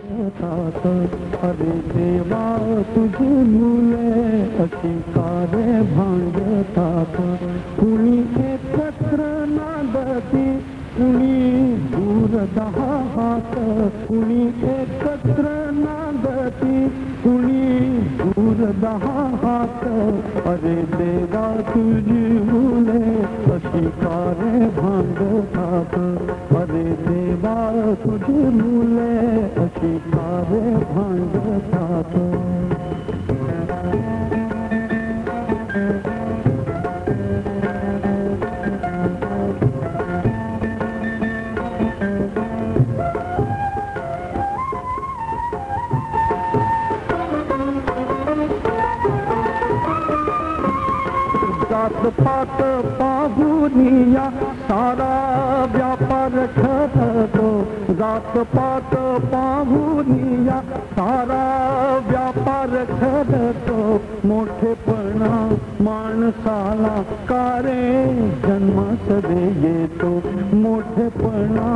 हरे देवा तु ते अे भगता कुणी पत्रतिूरद कुणी पत्र कुणीरद हरे देवा तु मूले शीकारे भागता तुझी मुले अशिकारे भांडतात जात पात पाहुनिया सारा व्यापार ठरतो जात पात पाहुनिया, सारा व्यापार ठरतो मोठेपणा माणसाला कारे जन्मास दे येतो मोठेपणा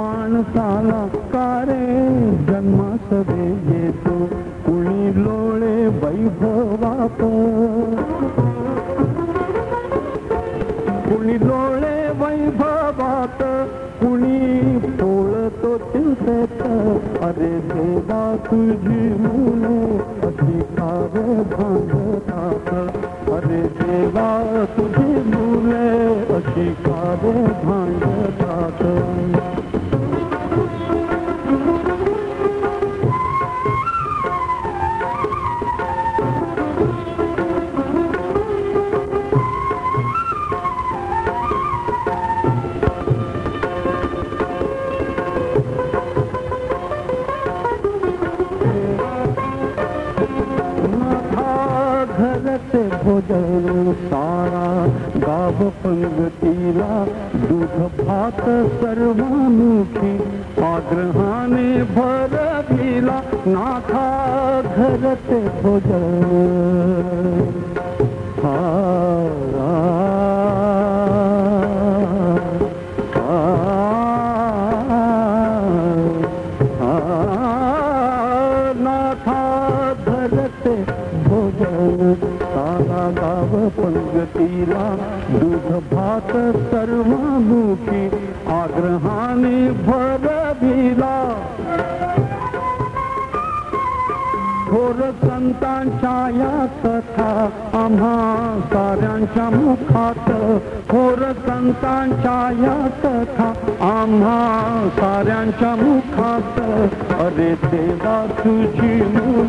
माणसाला कारे जन्मास दे येतो कुणी लोळे वैभवाप कुणी डोळे वैभवात कुणी ಅರೆ चिंतेत ತುಜಿ ಮೂಲೆ ಅಧಿಕಾರ मुले गाव पंगतीला दूध भात सर्वानुखी आग्रहाने भरविला नाथा घरचे भोजन. हा सर्वामुखी आग्रहाने भरविला थोर संतांच्या या कथा आम्हा साऱ्यांच्या मुखात थोर संतांच्या या कथा आम्हा साऱ्यांच्या मुखात अरे देवा तुझी मुले